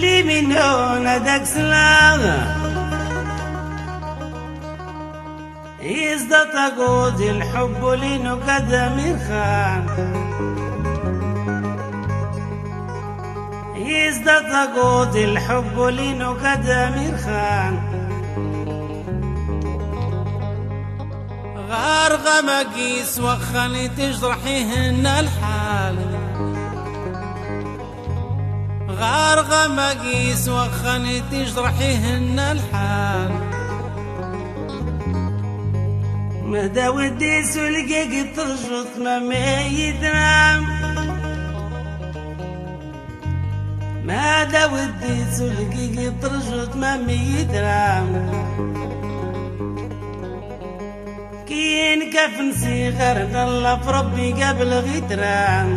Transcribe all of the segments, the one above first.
اللي من هنا داك سلاغة يزدى تقود الحب لينو قدم خان. يزدى تقود الحب لينو قدم خان. غارغة مقيس وخني تجرحيهن الحال. غارغة مقيس وخني تجرحيهن الحال. مدى ودي سلقك ترجط ما ميت نام مدى ودي سلقك ترجط ما ميت نام كين كفن صغر الله في ربي قبل غتران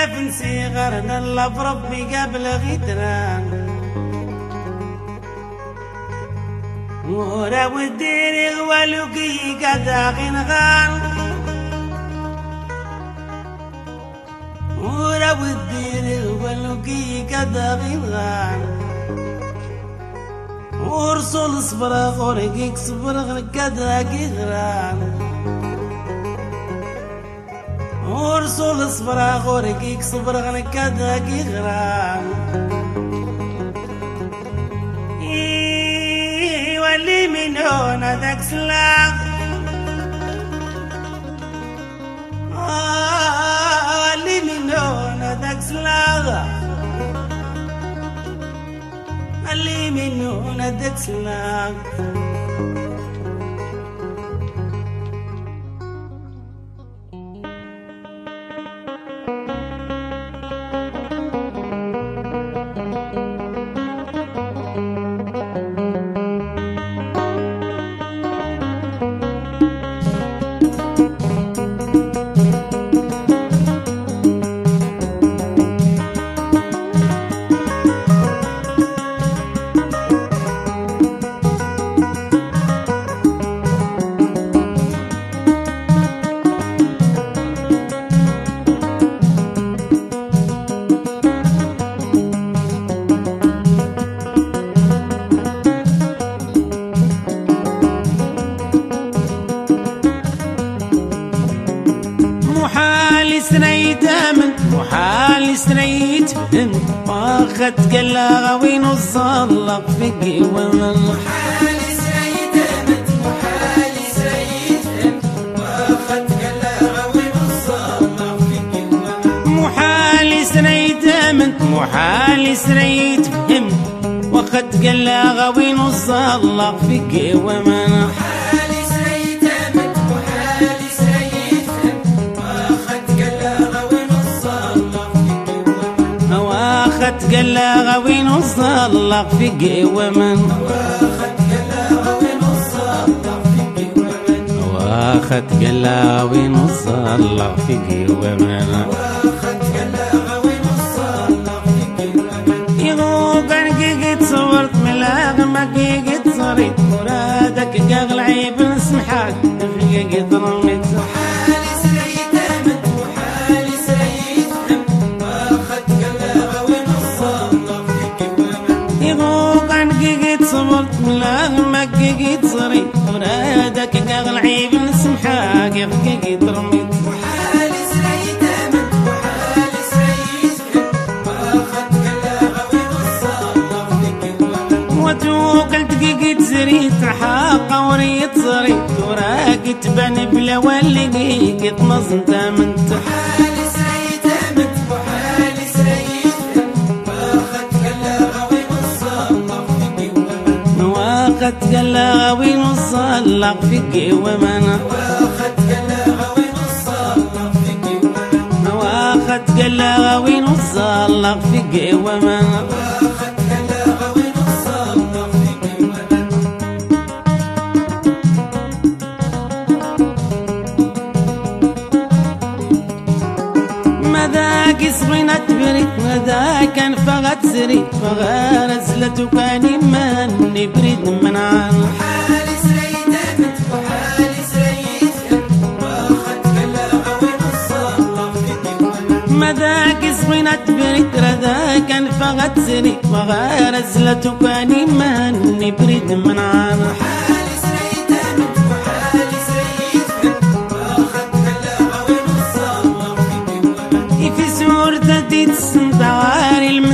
كين كفن صغر الله في ربي قبل غتران ورا وديني غوالوكي قدا غنغان ورا وديني غوالوكي قدا غنغان ورسول صبر غوريك صبر كدا غيغران ورسول صبر غوريك صبر كدا غيغران واللي من هنا ذاك سلاغ واللي من هنا ذاك سلاغ اللي من هنا ذاك سلاغ سنيت من محال سنيت من واخد فيك ومن محال سنيت من محال سنيت من واخد قلا وين الظلق في ومن محال قلا وين الظلق في ومن واخد قلا وين الصلاة فيك ومن. واخد قلا وين الصلاة فيك ومن. يغوقن قيقت صورت ملاغ ما قيقت صريت مرادك قاغل عيب نسمحك. قيقت رميت محال مرادك قاغل عيب نسمحك قيقت رميت محال سريت أمت محال سريت أمت واخد قلا وين الصلاة فيك ومن وتوكل دقيقة زريت حاقة وريت صريت وراقت بني بلا ولقيت مصنت منت. محال واخد قلا وين الصلق في ومن واخد قلا وين الصلاة فيك ومن واخد قلا وين الصلق في ومن فيك ومن مذا كان فغت زريت فغارز لتكان من بريد من عن محال سريت سريت واخد الصلاة مذاك كان فغت زري وغير زلت وكاني مهني بريد من عامر حالي سريتمت وحالي سريت ونص الله فيك ولا في سور تديت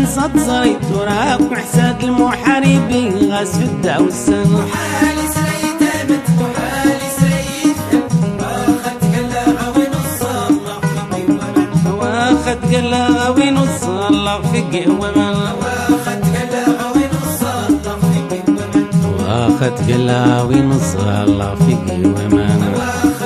المنصد صريت وراك وحساد المحاربين غاز في الدعوة السنة حالي سريتمت وحالي سريت واخذت كلاغة ونص الله فيك ولا واخد قلا ونص الله في قوة واخذت كلاغة ونص الله فيك ولا واخد قلا ونص الله في واخذت